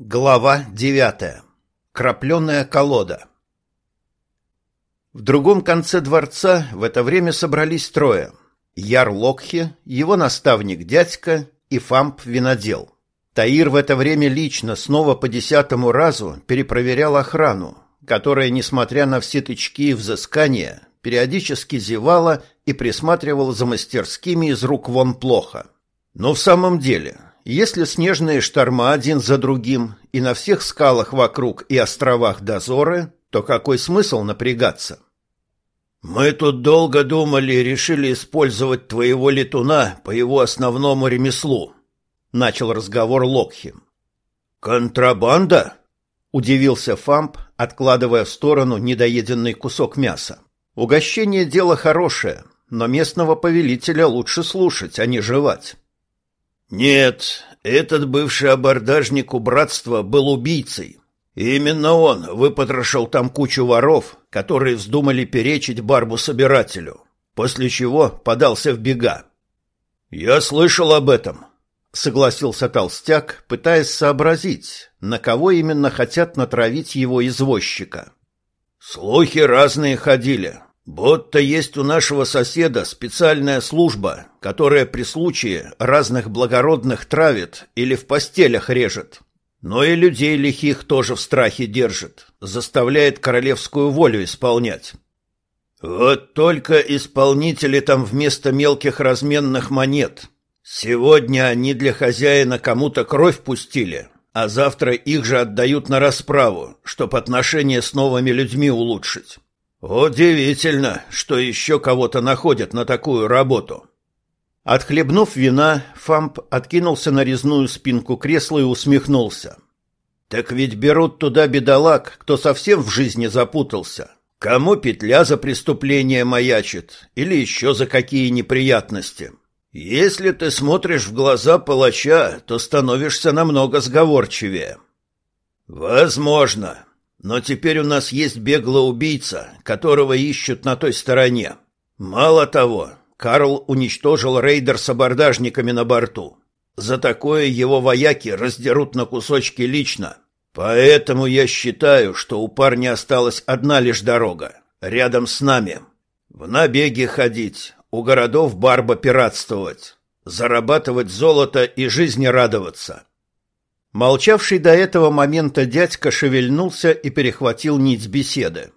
Глава девятая. Крапленая колода. В другом конце дворца в это время собрались трое. Яр Локхи, его наставник дядька и Фамп Винодел. Таир в это время лично снова по десятому разу перепроверял охрану, которая, несмотря на все тычки и взыскания, периодически зевала и присматривала за мастерскими из рук вон плохо. Но в самом деле, если снежные шторма один за другим и на всех скалах вокруг и островах дозоры, то какой смысл напрягаться? Мы тут долго думали и решили использовать твоего летуна по его основному ремеслу, начал разговор Локхи. Контрабанда? удивился Фамп, откладывая в сторону недоеденный кусок мяса. Угощение дело хорошее, но местного повелителя лучше слушать, а не жевать. Нет, этот бывший абордажник у братства был убийцей. именно он выпотрошил там кучу воров, которые вздумали перечить барбу-собирателю, после чего подался в бега. «Я слышал об этом», — согласился толстяк, пытаясь сообразить, на кого именно хотят натравить его извозчика. «Слухи разные ходили, Будто есть у нашего соседа специальная служба, которая при случае разных благородных травит или в постелях режет. Но и людей лихих тоже в страхе держит, заставляет королевскую волю исполнять. Вот только исполнители там вместо мелких разменных монет. Сегодня они для хозяина кому-то кровь пустили, а завтра их же отдают на расправу, чтоб отношения с новыми людьми улучшить. Удивительно, что еще кого-то находят на такую работу. Отхлебнув вина, Фамп откинулся на резную спинку кресла и усмехнулся. Так ведь берут туда бедолаг, кто совсем в жизни запутался. Кому петля за преступление маячит или еще за какие неприятности. Если ты смотришь в глаза палача, то становишься намного сговорчивее. Возможно, но теперь у нас есть беглый убийца, которого ищут на той стороне. Мало того, Карл уничтожил рейдер с абордажниками на борту. За такое его вояки раздерут на кусочки лично. Поэтому я считаю, что у парня осталась одна лишь дорога — рядом с нами. В набеги ходить, у городов барба пиратствовать, зарабатывать золото и жизни радоваться — Молчавший до этого момента дядька шевельнулся и перехватил нить беседы.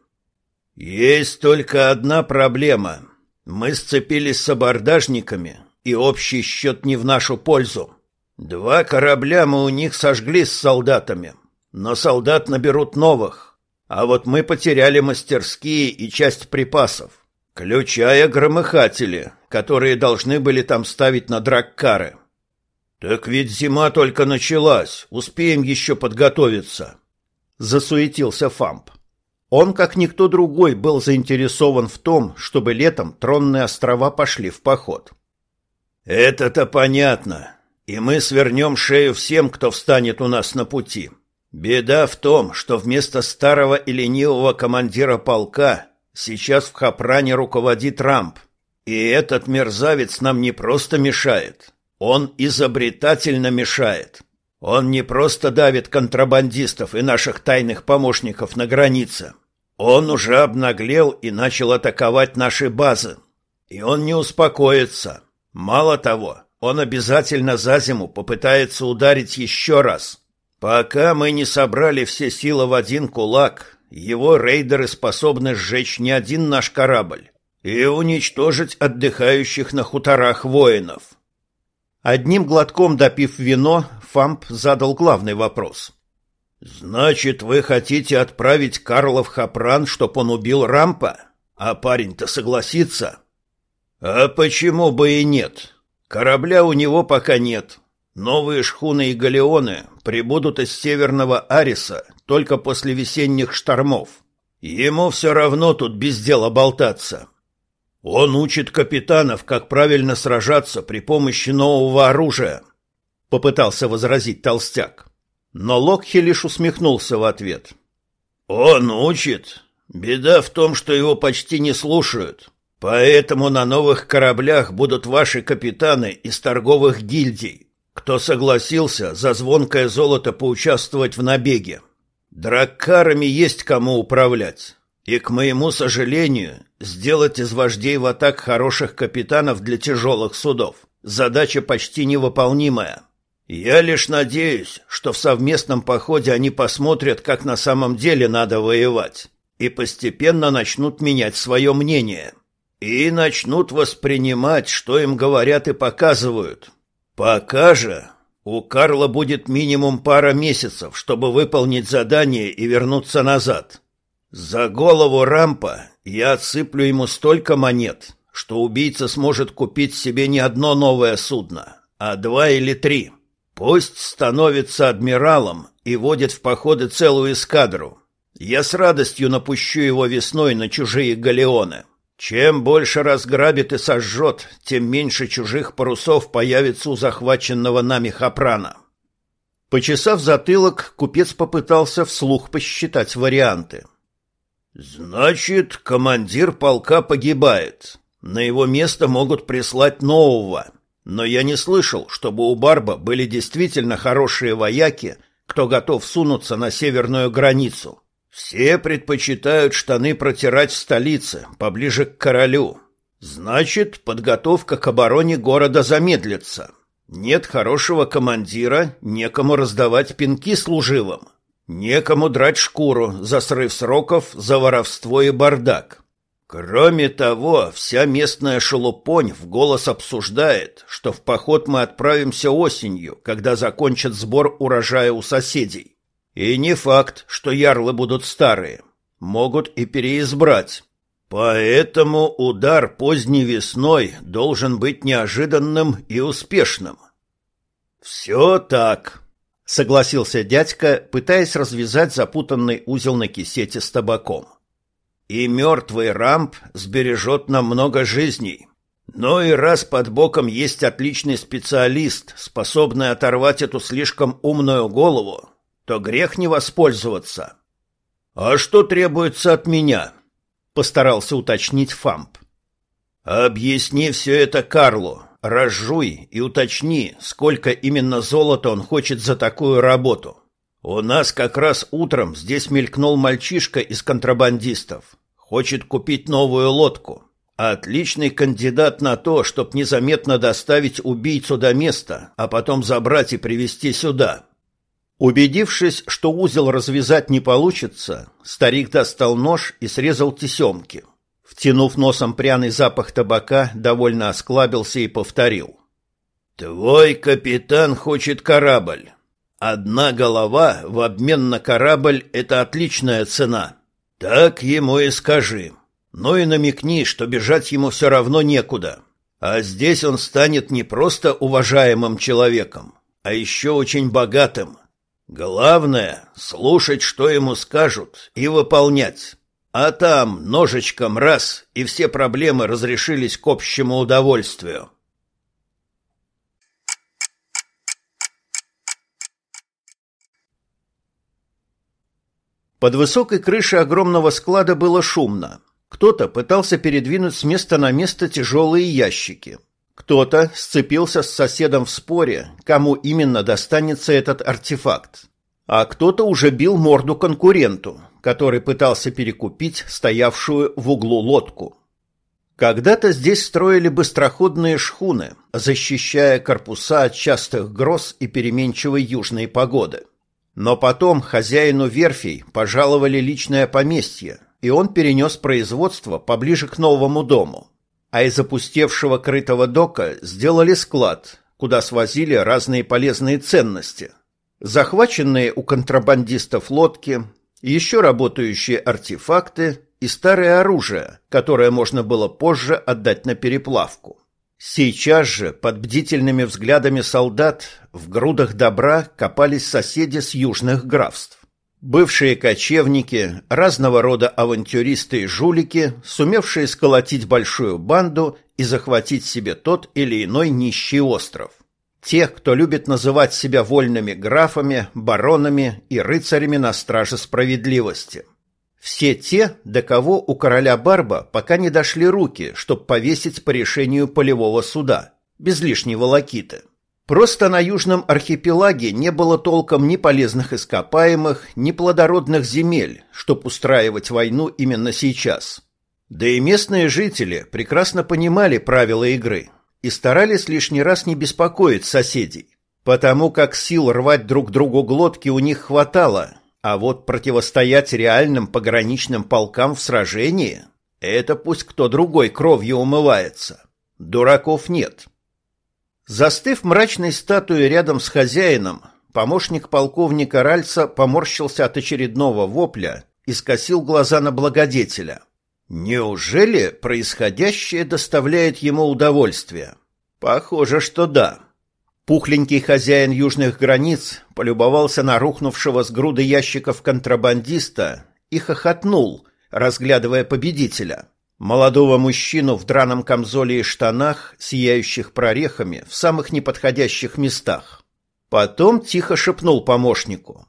«Есть только одна проблема. Мы сцепились с абордажниками, и общий счет не в нашу пользу. Два корабля мы у них сожгли с солдатами, но солдат наберут новых, а вот мы потеряли мастерские и часть припасов, включая громыхатели, которые должны были там ставить на драккары». Так ведь зима только началась, успеем еще подготовиться. Засуетился Фамп. Он, как никто другой, был заинтересован в том, чтобы летом тронные острова пошли в поход. Это-то понятно. И мы свернем шею всем, кто встанет у нас на пути. Беда в том, что вместо старого и ленивого командира полка сейчас в Хапране руководит Рамп. И этот мерзавец нам не просто мешает, он изобретательно мешает. Он не просто давит контрабандистов и наших тайных помощников на границе. Он уже обнаглел и начал атаковать наши базы. И он не успокоится. Мало того, он обязательно за зиму попытается ударить еще раз. Пока мы не собрали все силы в один кулак, его рейдеры способны сжечь не один наш корабль и уничтожить отдыхающих на хуторах воинов. Одним глотком допив вино, Фамп задал главный вопрос. «Значит, вы хотите отправить Карла в Хапран, чтоб он убил Рампа? А парень-то согласится?» «А почему бы и нет? Корабля у него пока нет. Новые шхуны и галеоны прибудут из Северного Ариса только после весенних штормов. Ему все равно тут без дела болтаться». Он учит капитанов, как правильно сражаться при помощи нового оружия, попытался возразить толстяк. Но Локхи лишь усмехнулся в ответ. Он учит. Беда в том, что его почти не слушают. Поэтому на новых кораблях будут ваши капитаны из торговых гильдий. кто согласился за звонкое золото поучаствовать в набеге. Драккарами есть кому управлять. И, к моему сожалению, сделать из вождей в атак хороших капитанов для тяжелых судов – задача почти невыполнимая. Я лишь надеюсь, что в совместном походе они посмотрят, как на самом деле надо воевать, и постепенно начнут менять свое мнение. И начнут воспринимать, что им говорят и показывают. Пока же у Карла будет минимум пара месяцев, чтобы выполнить задание и вернуться назад. За голову рампа я отсыплю ему столько монет, что убийца сможет купить себе не одно новое судно, а два или три. Пусть становится адмиралом и водит в походы целую эскадру. Я с радостью напущу его весной на чужие галеоны. Чем больше разграбит и сожжет, тем меньше чужих парусов появится у захваченного нами Хапрана. Почесав затылок, купец попытался вслух посчитать варианты. «Значит, командир полка погибает. На его место могут прислать нового. Но я не слышал, чтобы у Барба были действительно хорошие вояки, кто готов сунуться на северную границу. Все предпочитают штаны протирать в столице, поближе к королю. Значит, подготовка к обороне города замедлится. Нет хорошего командира, некому раздавать пинки служивым. Некому драть шкуру за срыв сроков, за воровство и бардак. Кроме того, вся местная шелупонь в голос обсуждает, что в поход мы отправимся осенью, когда закончат сбор урожая у соседей. И не факт, что ярлы будут старые. Могут и переизбрать. Поэтому удар поздней весной должен быть неожиданным и успешным. Все так, согласился дядька, пытаясь развязать запутанный узел на кисете с табаком. И мертвый рамп сбережет нам много жизней. Но и раз под боком есть отличный специалист, способный оторвать эту слишком умную голову, то грех не воспользоваться. А что требуется от меня? Постарался уточнить Фамп. Объясни все это Карлу, разжуй и уточни, сколько именно золота он хочет за такую работу. У нас как раз утром здесь мелькнул мальчишка из контрабандистов. Хочет купить новую лодку. Отличный кандидат на то, чтобы незаметно доставить убийцу до места, а потом забрать и привезти сюда. Убедившись, что узел развязать не получится, старик достал нож и срезал тесемки. Втянув носом пряный запах табака, довольно осклабился и повторил. «Твой капитан хочет корабль. Одна голова в обмен на корабль — это отличная цена. Так ему и скажи. Ну и намекни, что бежать ему все равно некуда. А здесь он станет не просто уважаемым человеком, а еще очень богатым. Главное — слушать, что ему скажут, и выполнять. А там ножичком раз, и все проблемы разрешились к общему удовольствию. Под высокой крышей огромного склада было шумно. Кто-то пытался передвинуть с места на место тяжелые ящики. Кто-то сцепился с соседом в споре, кому именно достанется этот артефакт. А кто-то уже бил морду конкуренту, который пытался перекупить стоявшую в углу лодку. Когда-то здесь строили быстроходные шхуны, защищая корпуса от частых гроз и переменчивой южной погоды. Но потом хозяину верфей пожаловали личное поместье, и он перенес производство поближе к новому дому. А из опустевшего крытого дока сделали склад, куда свозили разные полезные ценности. Захваченные у контрабандистов лодки, еще работающие артефакты и старое оружие, которое можно было позже отдать на переплавку. Сейчас же, под бдительными взглядами солдат, в грудах добра копались соседи с южных графств. Бывшие кочевники, разного рода авантюристы и жулики, сумевшие сколотить большую банду и захватить себе тот или иной нищий остров. Те, кто любит называть себя вольными графами, баронами и рыцарями на страже справедливости – все те, до кого у короля Барба пока не дошли руки, чтобы повесить по решению полевого суда, без лишней волокиты. Просто на южном архипелаге не было толком ни полезных ископаемых, ни плодородных земель, чтоб устраивать войну именно сейчас. Да и местные жители прекрасно понимали правила игры и старались лишний раз не беспокоить соседей, потому как сил рвать друг другу глотки у них хватало, а вот противостоять реальным пограничным полкам в сражении – это пусть кто другой кровью умывается. Дураков нет. – Застыв мрачной статуей рядом с хозяином, помощник полковника Ральца поморщился от очередного вопля и скосил глаза на благодетеля. Неужели происходящее доставляет ему удовольствие? Похоже, что да. Пухленький хозяин южных границ полюбовался на рухнувшего с груды ящиков контрабандиста и хохотнул, разглядывая победителя. Молодого мужчину в драном камзоле и штанах, сияющих прорехами в самых неподходящих местах. Потом тихо шепнул помощнику.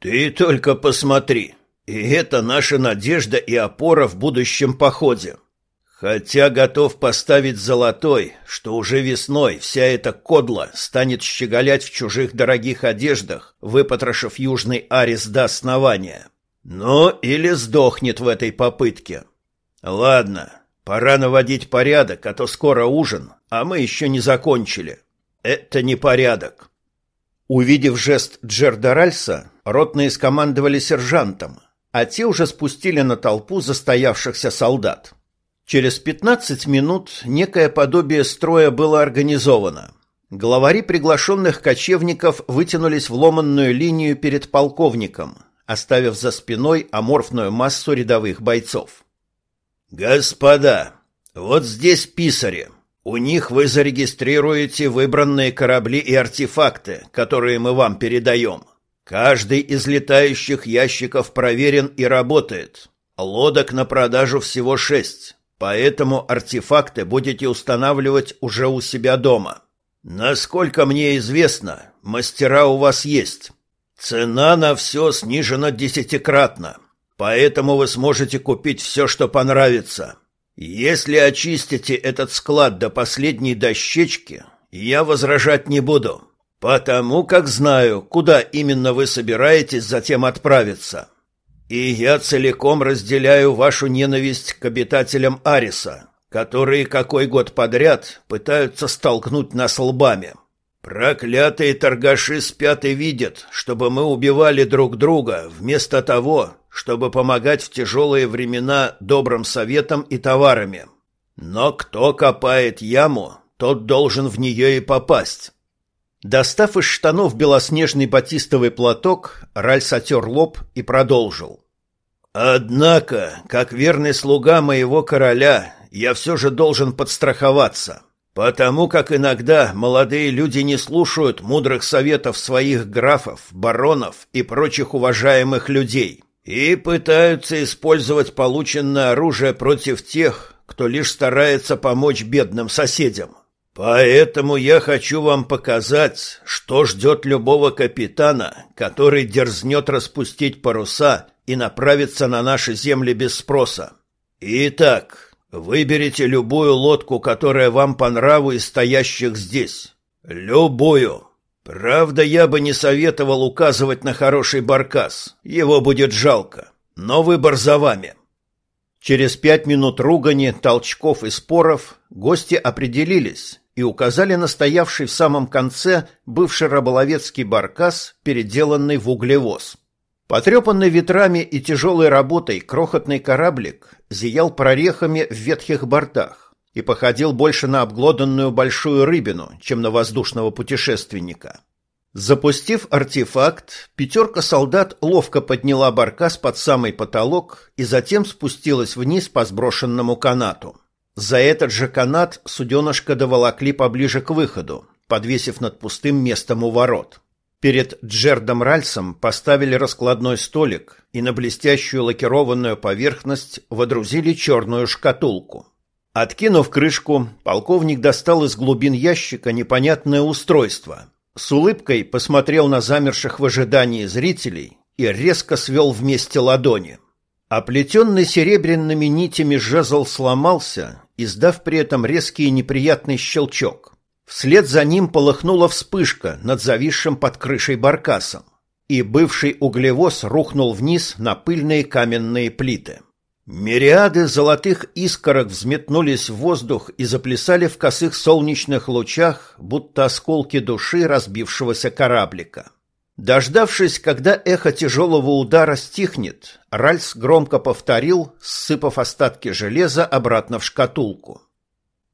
«Ты только посмотри, и это наша надежда и опора в будущем походе. Хотя готов поставить золотой, что уже весной вся эта кодла станет щеголять в чужих дорогих одеждах, выпотрошив Южный Арис до основания. Но или сдохнет в этой попытке». Ладно, пора наводить порядок, а то скоро ужин, а мы еще не закончили. Это не порядок. Увидев жест Джерда Ральса, ротные скомандовали сержантом, а те уже спустили на толпу застоявшихся солдат. Через 15 минут некое подобие строя было организовано. Главари приглашенных кочевников вытянулись в ломанную линию перед полковником, оставив за спиной аморфную массу рядовых бойцов. «Господа, вот здесь писари. У них вы зарегистрируете выбранные корабли и артефакты, которые мы вам передаем. Каждый из летающих ящиков проверен и работает. Лодок на продажу всего шесть, поэтому артефакты будете устанавливать уже у себя дома. Насколько мне известно, мастера у вас есть. Цена на все снижена десятикратно». Поэтому вы сможете купить все, что понравится. Если очистите этот склад до последней дощечки, я возражать не буду, потому как знаю, куда именно вы собираетесь затем отправиться. И я целиком разделяю вашу ненависть к обитателям Ариса, которые какой год подряд пытаются столкнуть нас лбами. Проклятые торгаши спят и видят, чтобы мы убивали друг друга вместо того, чтобы помогать в тяжелые времена добрым советом и товарами. Но кто копает яму, тот должен в нее и попасть. Достав из штанов белоснежный батистовый платок, Ральс отер лоб и продолжил. «Однако, как верный слуга моего короля, я все же должен подстраховаться, потому как иногда молодые люди не слушают мудрых советов своих графов, баронов и прочих уважаемых людей» и пытаются использовать полученное оружие против тех, кто лишь старается помочь бедным соседям. Поэтому я хочу вам показать, что ждет любого капитана, который дерзнет распустить паруса и направиться на наши земли без спроса. Итак, выберите любую лодку, которая вам по нраву из стоящих здесь. Любую. Правда, я бы не советовал указывать на хороший баркас. Его будет жалко. Но выбор за вами. Через пять минут ругани, толчков и споров гости определились и указали на стоявший в самом конце бывший рыболовецкий баркас, переделанный в углевоз. Потрепанный ветрами и тяжелой работой крохотный кораблик зиял прорехами в ветхих бортах и походил больше на обглоданную большую рыбину, чем на воздушного путешественника. Запустив артефакт, пятерка солдат ловко подняла баркас под самый потолок и затем спустилась вниз по сброшенному канату. За этот же канат суденышко доволокли поближе к выходу, подвесив над пустым местом у ворот. Перед Джердом Ральсом поставили раскладной столик и на блестящую лакированную поверхность водрузили черную шкатулку. Откинув крышку, полковник достал из глубин ящика непонятное устройство. С улыбкой посмотрел на замерших в ожидании зрителей и резко свел вместе ладони. Оплетенный серебряными нитями жезл сломался, издав при этом резкий и неприятный щелчок. Вслед за ним полыхнула вспышка над зависшим под крышей баркасом, и бывший углевоз рухнул вниз на пыльные каменные плиты. Мириады золотых искорок взметнулись в воздух и заплясали в косых солнечных лучах, будто осколки души разбившегося кораблика. Дождавшись, когда эхо тяжелого удара стихнет, Ральс громко повторил, сыпав остатки железа обратно в шкатулку.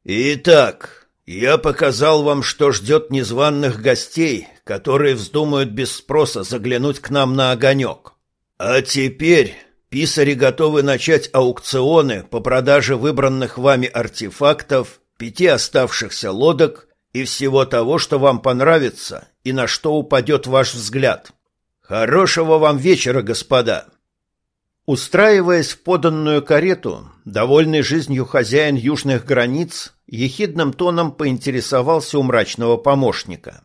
«Итак, я показал вам, что ждет незваных гостей, которые вздумают без спроса заглянуть к нам на огонек. А теперь Писари готовы начать аукционы по продаже выбранных вами артефактов, пяти оставшихся лодок и всего того, что вам понравится и на что упадет ваш взгляд. Хорошего вам вечера, господа!» Устраиваясь в поданную карету, довольный жизнью хозяин южных границ ехидным тоном поинтересовался у мрачного помощника.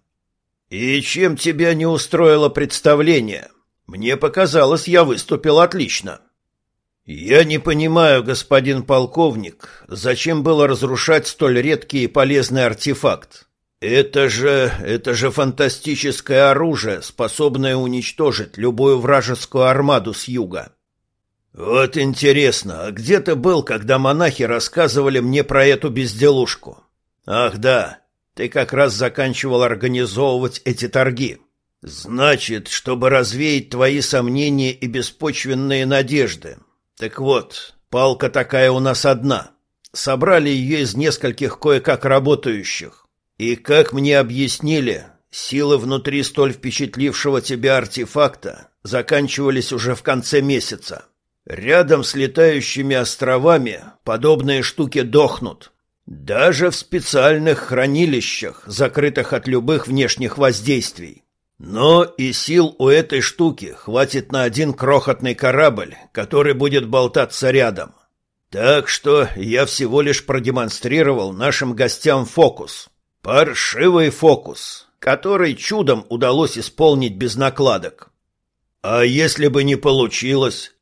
«И чем тебя не устроило представление?» Мне показалось, я выступил отлично. Я не понимаю, господин полковник, зачем было разрушать столь редкий и полезный артефакт. Это же, это же фантастическое оружие, способное уничтожить любую вражескую армаду с юга. Вот интересно, а где ты был, когда монахи рассказывали мне про эту безделушку? Ах да, ты как раз заканчивал организовывать эти торги. Значит, чтобы развеять твои сомнения и беспочвенные надежды. Так вот, палка такая у нас одна. Собрали ее из нескольких кое-как работающих. И, как мне объяснили, силы внутри столь впечатлившего тебя артефакта заканчивались уже в конце месяца. Рядом с летающими островами подобные штуки дохнут. Даже в специальных хранилищах, закрытых от любых внешних воздействий. Но и сил у этой штуки хватит на один крохотный корабль, который будет болтаться рядом. Так что я всего лишь продемонстрировал нашим гостям фокус. Паршивый фокус, который чудом удалось исполнить без накладок. А если бы не получилось,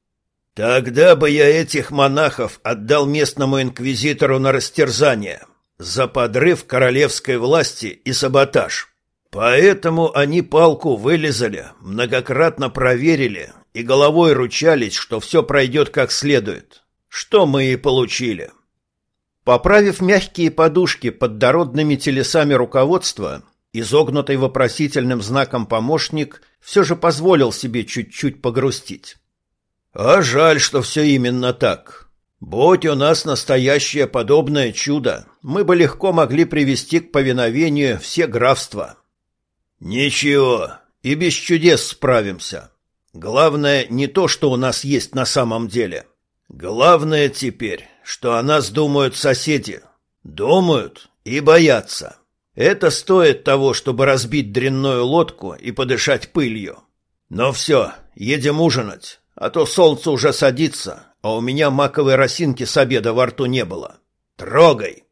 тогда бы я этих монахов отдал местному инквизитору на растерзание за подрыв королевской власти и саботаж. Поэтому они палку вылезали, многократно проверили и головой ручались, что все пройдет как следует. Что мы и получили. Поправив мягкие подушки под дородными телесами руководства, изогнутый вопросительным знаком помощник все же позволил себе чуть-чуть погрустить. А жаль, что все именно так. Будь у нас настоящее подобное чудо, мы бы легко могли привести к повиновению все графства. Ничего, и без чудес справимся. Главное не то, что у нас есть на самом деле. Главное теперь, что о нас думают соседи. Думают и боятся. Это стоит того, чтобы разбить дрянную лодку и подышать пылью. Но все, едем ужинать, а то солнце уже садится, а у меня маковой росинки с обеда во рту не было. Трогай!»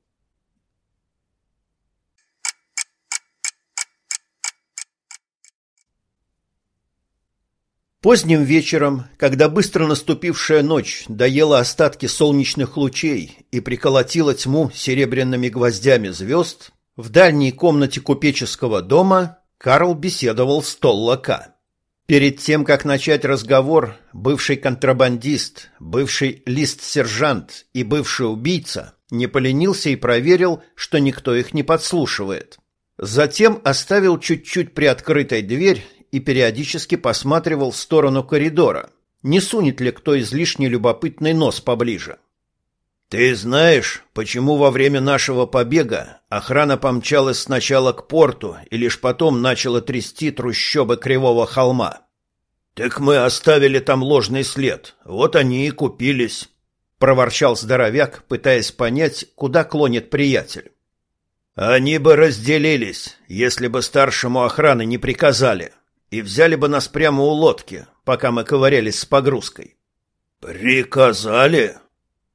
Поздним вечером, когда быстро наступившая ночь доела остатки солнечных лучей и приколотила тьму серебряными гвоздями звезд, в дальней комнате купеческого дома Карл беседовал с Толлака. Перед тем, как начать разговор, бывший контрабандист, бывший лист-сержант и бывший убийца не поленился и проверил, что никто их не подслушивает. Затем оставил чуть-чуть приоткрытой дверь и периодически посматривал в сторону коридора, не сунет ли кто излишне любопытный нос поближе. «Ты знаешь, почему во время нашего побега охрана помчалась сначала к порту и лишь потом начала трясти трущобы Кривого холма?» «Так мы оставили там ложный след, вот они и купились», — проворчал здоровяк, пытаясь понять, куда клонит приятель. «Они бы разделились, если бы старшему охраны не приказали и взяли бы нас прямо у лодки, пока мы ковырялись с погрузкой. Приказали?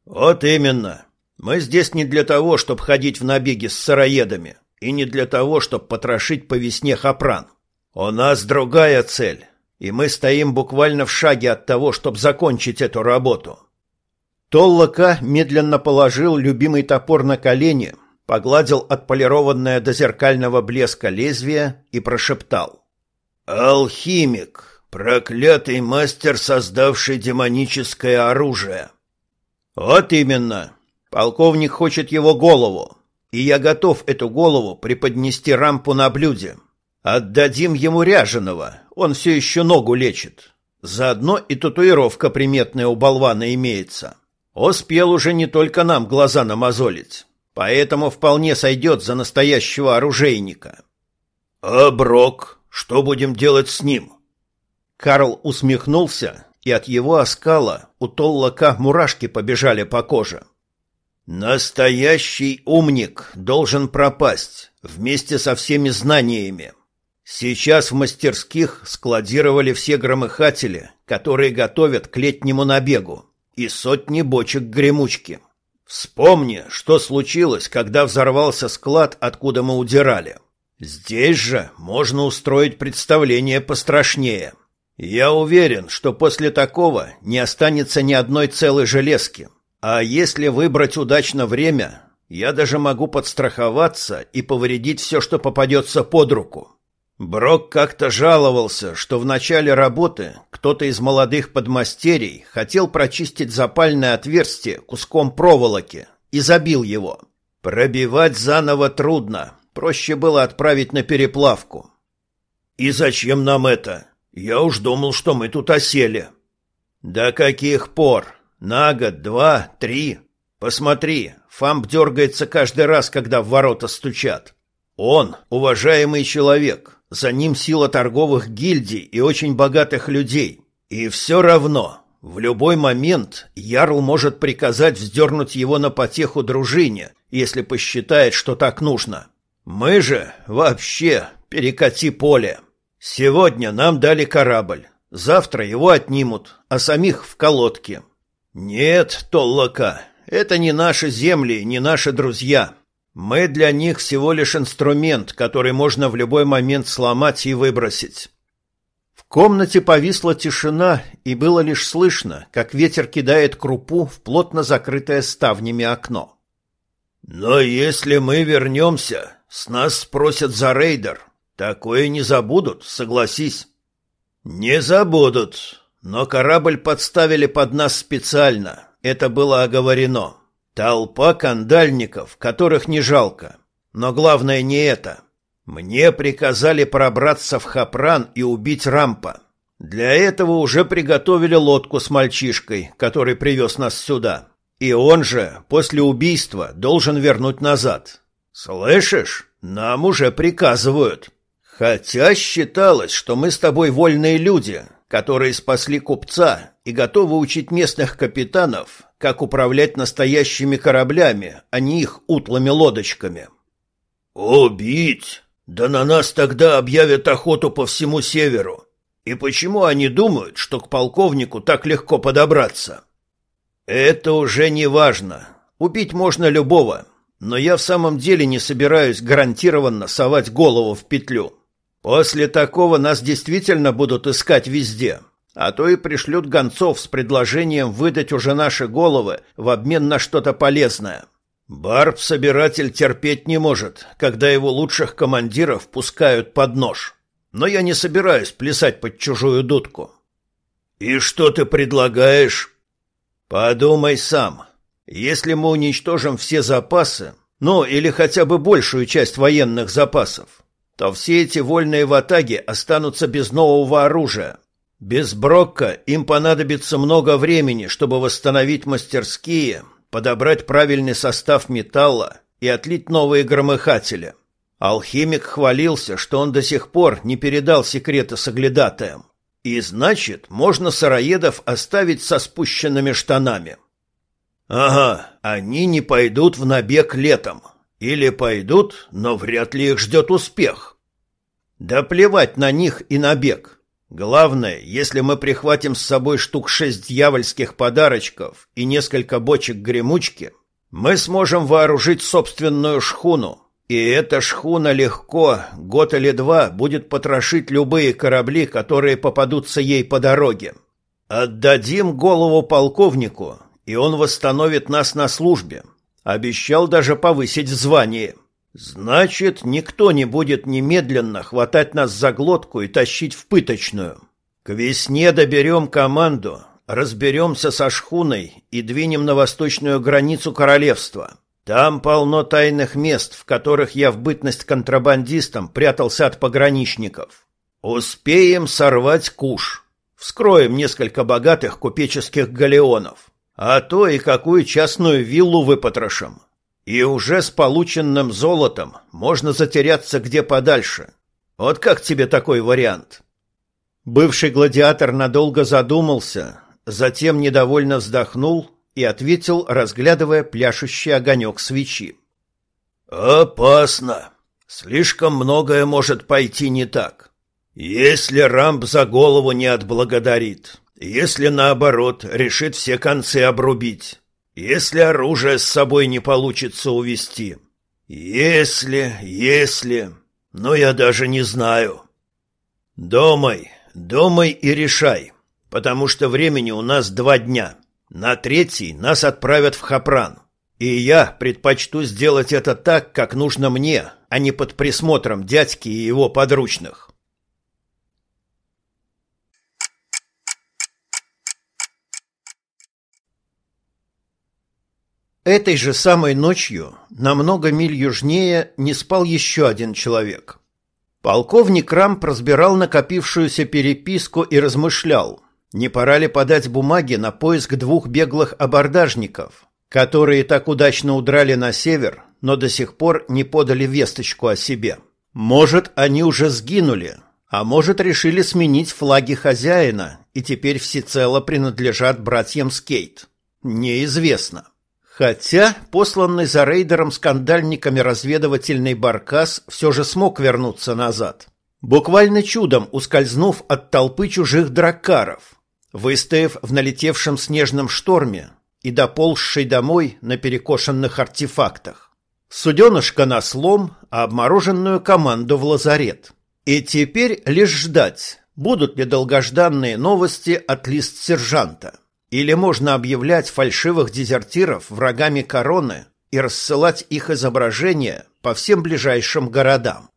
Вот именно. Мы здесь не для того, чтобы ходить в набеги с сыроедами, и не для того, чтобы потрошить по весне хапран. У нас другая цель, и мы стоим буквально в шаге от того, чтобы закончить эту работу. Толлока медленно положил любимый топор на колени погладил отполированное до зеркального блеска лезвие и прошептал. «Алхимик, проклятый мастер, создавший демоническое оружие». «Вот именно. Полковник хочет его голову, и я готов эту голову преподнести рампу на блюде. Отдадим ему ряженого, он все еще ногу лечит. Заодно и татуировка приметная у болвана имеется. Успел уже не только нам глаза намазолить, поэтому вполне сойдет за настоящего оружейника». «А Брок?» Что будем делать с ним? Карл усмехнулся, и от его оскала у Толлока мурашки побежали по коже. Настоящий умник должен пропасть вместе со всеми знаниями. Сейчас в мастерских складировали все громыхатели, которые готовят к летнему набегу, и сотни бочек гремучки. Вспомни, что случилось, когда взорвался склад, откуда мы удирали. Здесь же можно устроить представление пострашнее. Я уверен, что после такого не останется ни одной целой железки. А если выбрать удачно время, я даже могу подстраховаться и повредить все, что попадется под руку. Брок как-то жаловался, что в начале работы кто-то из молодых подмастерий хотел прочистить запальное отверстие куском проволоки и забил его. Пробивать заново трудно, Проще было отправить на переплавку. И зачем нам это? Я уж думал, что мы тут осели. До каких пор? На год, два, три. Посмотри, Фамп дергается каждый раз, когда в ворота стучат. Он уважаемый человек, за ним сила торговых гильдий и очень богатых людей. И все равно, в любой момент Ярл может приказать вздернуть его на потеху дружине, если посчитает, что так нужно. Мы же вообще перекати поле. Сегодня нам дали корабль, завтра его отнимут, а самих в колодке. Нет, Толлока, это не наши земли, не наши друзья. Мы для них всего лишь инструмент, который можно в любой момент сломать и выбросить. В комнате повисла тишина, и было лишь слышно, как ветер кидает крупу в плотно закрытое ставнями окно. Но если мы вернемся, с нас спросят за рейдер. Такое не забудут, согласись. Не забудут. Но корабль подставили под нас специально. Это было оговорено. Толпа кандальников, которых не жалко. Но главное не это. Мне приказали пробраться в Хапран и убить Рампа. Для этого уже приготовили лодку с мальчишкой, который привез нас сюда. И он же после убийства должен вернуть назад. Слышишь? Нам уже приказывают. Хотя считалось, что мы с тобой вольные люди, которые спасли купца и готовы учить местных капитанов, как управлять настоящими кораблями, а не их утлыми лодочками. Убить? Да на нас тогда объявят охоту по всему северу. И почему они думают, что к полковнику так легко подобраться? Это уже не важно. Убить можно любого, но я в самом деле не собираюсь гарантированно совать голову в петлю. После такого нас действительно будут искать везде, а то и пришлют гонцов с предложением выдать уже наши головы в обмен на что-то полезное. Барб-собиратель терпеть не может, когда его лучших командиров пускают под нож. Но я не собираюсь плясать под чужую дудку. И что ты предлагаешь? Подумай сам. Если мы уничтожим все запасы, ну или хотя бы большую часть военных запасов, то все эти вольные ватаги останутся без нового оружия. Без Брокка им понадобится много времени, чтобы восстановить мастерские, подобрать правильный состав металла и отлить новые громыхатели. Алхимик хвалился, что он до сих пор не передал секреты соглядатаям. И значит, можно сыроедов оставить со спущенными штанами. Ага, они не пойдут в набег летом. Или пойдут, но вряд ли их ждет успех. Да плевать на них и набег. Главное, если мы прихватим с собой штук шесть дьявольских подарочков и несколько бочек гремучки, мы сможем вооружить собственную шхуну. И эта шхуна легко, год или два, будет потрошить любые корабли, которые попадутся ей по дороге. Отдадим голову полковнику, и он восстановит нас на службе. Обещал даже повысить звание. Значит, никто не будет немедленно хватать нас за глотку и тащить в пыточную. К весне доберем команду, разберемся со шхуной и двинем на восточную границу королевства. Там полно тайных мест, в которых я в бытность контрабандистом прятался от пограничников. Успеем сорвать куш. Вскроем несколько богатых купеческих галеонов. А то и какую частную виллу выпотрошим. И уже с полученным золотом можно затеряться где подальше. Вот как тебе такой вариант? Бывший гладиатор надолго задумался, затем недовольно вздохнул и ответил, разглядывая пляшущий огонек свечи. «Опасно. Слишком многое может пойти не так. Если Рамб за голову не отблагодарит, если, наоборот, решит все концы обрубить, если оружие с собой не получится увести, если, если... Но я даже не знаю. Думай, думай и решай, потому что времени у нас два дня». На третий нас отправят в Хапран. И я предпочту сделать это так, как нужно мне, а не под присмотром дядьки и его подручных. Этой же самой ночью, на много миль южнее, не спал еще один человек. Полковник Рамп разбирал накопившуюся переписку и размышлял, не пора ли подать бумаги на поиск двух беглых абордажников, которые так удачно удрали на север, но до сих пор не подали весточку о себе? Может, они уже сгинули, а может, решили сменить флаги хозяина и теперь всецело принадлежат братьям Скейт? Неизвестно. Хотя посланный за рейдером скандальниками разведывательный баркас все же смог вернуться назад. Буквально чудом ускользнув от толпы чужих драккаров, Выстояв в налетевшем снежном шторме и доползший домой на перекошенных артефактах. Суденышко на слом, а обмороженную команду в лазарет. И теперь лишь ждать, будут ли долгожданные новости от лист-сержанта. Или можно объявлять фальшивых дезертиров врагами короны и рассылать их изображения по всем ближайшим городам.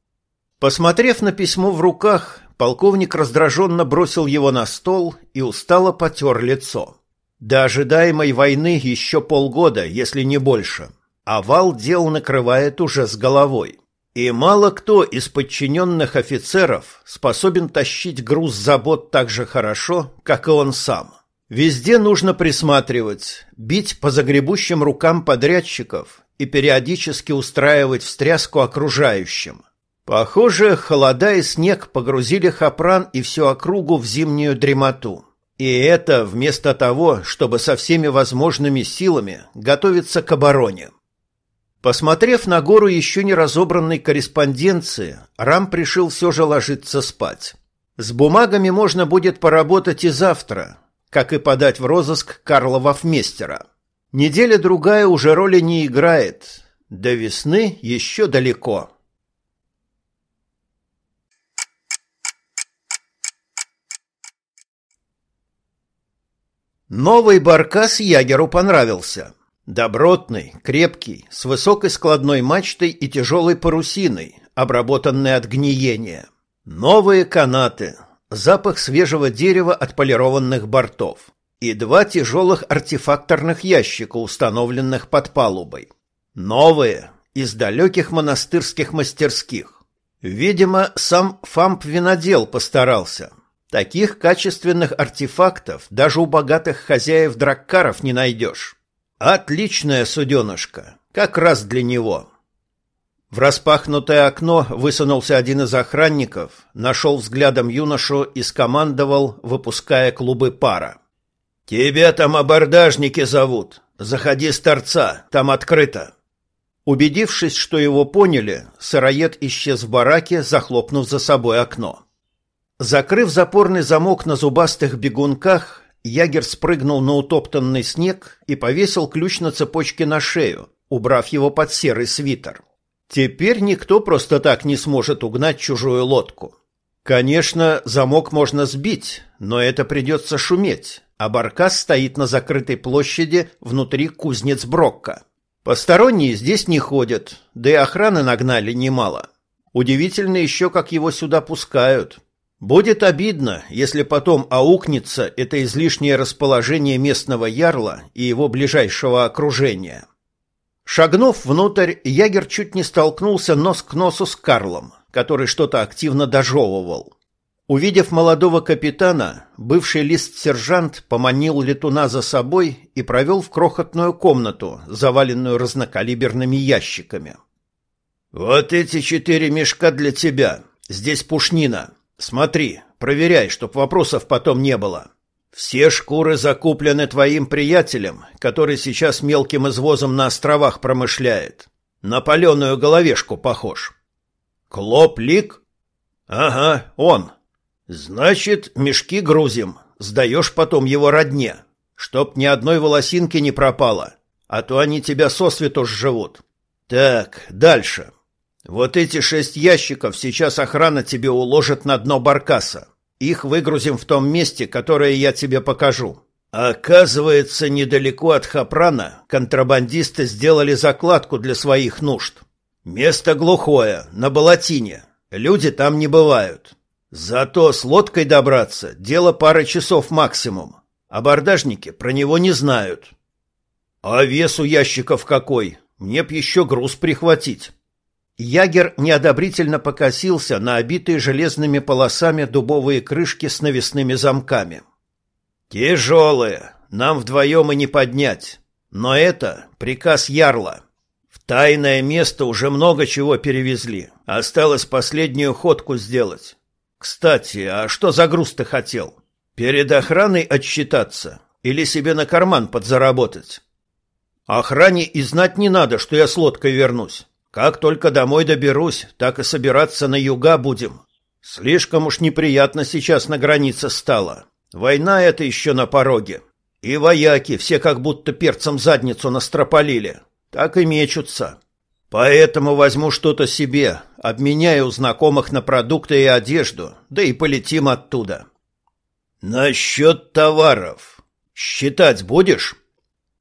Посмотрев на письмо в руках, Полковник раздраженно бросил его на стол и устало потер лицо. До ожидаемой войны еще полгода, если не больше. А вал дел накрывает уже с головой. И мало кто из подчиненных офицеров способен тащить груз забот так же хорошо, как и он сам. Везде нужно присматривать, бить по загребущим рукам подрядчиков и периодически устраивать встряску окружающим – Похоже, холода и снег погрузили Хапран и всю округу в зимнюю дремоту. И это вместо того, чтобы со всеми возможными силами готовиться к обороне. Посмотрев на гору еще не разобранной корреспонденции, Рам пришел все же ложиться спать. С бумагами можно будет поработать и завтра, как и подать в розыск Карла Вафместера. Неделя-другая уже роли не играет. До весны еще далеко. Новый баркас Ягеру понравился. Добротный, крепкий, с высокой складной мачтой и тяжелой парусиной, обработанной от гниения. Новые канаты, запах свежего дерева от полированных бортов и два тяжелых артефакторных ящика, установленных под палубой. Новые, из далеких монастырских мастерских. Видимо, сам Фамп-винодел постарался – Таких качественных артефактов даже у богатых хозяев драккаров не найдешь. Отличная суденышка, как раз для него. В распахнутое окно высунулся один из охранников, нашел взглядом юношу и скомандовал, выпуская клубы пара. «Тебя там абордажники зовут. Заходи с торца, там открыто». Убедившись, что его поняли, сыроед исчез в бараке, захлопнув за собой окно. Закрыв запорный замок на зубастых бегунках, ягер спрыгнул на утоптанный снег и повесил ключ на цепочке на шею, убрав его под серый свитер. Теперь никто просто так не сможет угнать чужую лодку. Конечно, замок можно сбить, но это придется шуметь, а баркас стоит на закрытой площади внутри кузнец Брокка. Посторонние здесь не ходят, да и охраны нагнали немало. Удивительно еще, как его сюда пускают. Будет обидно, если потом аукнется это излишнее расположение местного ярла и его ближайшего окружения. Шагнув внутрь, ягер чуть не столкнулся нос к носу с Карлом, который что-то активно дожевывал. Увидев молодого капитана, бывший лист-сержант поманил летуна за собой и провел в крохотную комнату, заваленную разнокалиберными ящиками. «Вот эти четыре мешка для тебя. Здесь пушнина. Смотри, проверяй, чтоб вопросов потом не было. Все шкуры закуплены твоим приятелем, который сейчас мелким извозом на островах промышляет. На паленую головешку похож». «Клоп-лик?» «Ага, он». Значит, мешки грузим, сдаешь потом его родне, чтоб ни одной волосинки не пропало, а то они тебя сосвету сживут. Так, дальше. Вот эти шесть ящиков сейчас охрана тебе уложит на дно баркаса. Их выгрузим в том месте, которое я тебе покажу. Оказывается, недалеко от Хапрана контрабандисты сделали закладку для своих нужд. Место глухое, на болотине. Люди там не бывают. Зато с лодкой добраться – дело пары часов максимум. Абордажники про него не знают. А вес у ящиков какой? Мне б еще груз прихватить. Ягер неодобрительно покосился на обитые железными полосами дубовые крышки с навесными замками. «Тяжелые, нам вдвоем и не поднять. Но это приказ Ярла. В тайное место уже много чего перевезли. Осталось последнюю ходку сделать. Кстати, а что за груз ты хотел? Перед охраной отсчитаться или себе на карман подзаработать? Охране и знать не надо, что я с лодкой вернусь. Как только домой доберусь, так и собираться на юга будем. Слишком уж неприятно сейчас на границе стало. Война это еще на пороге. И вояки все как будто перцем задницу настропалили. Так и мечутся. Поэтому возьму что-то себе, обменяю у знакомых на продукты и одежду, да и полетим оттуда. Насчет товаров. Считать будешь?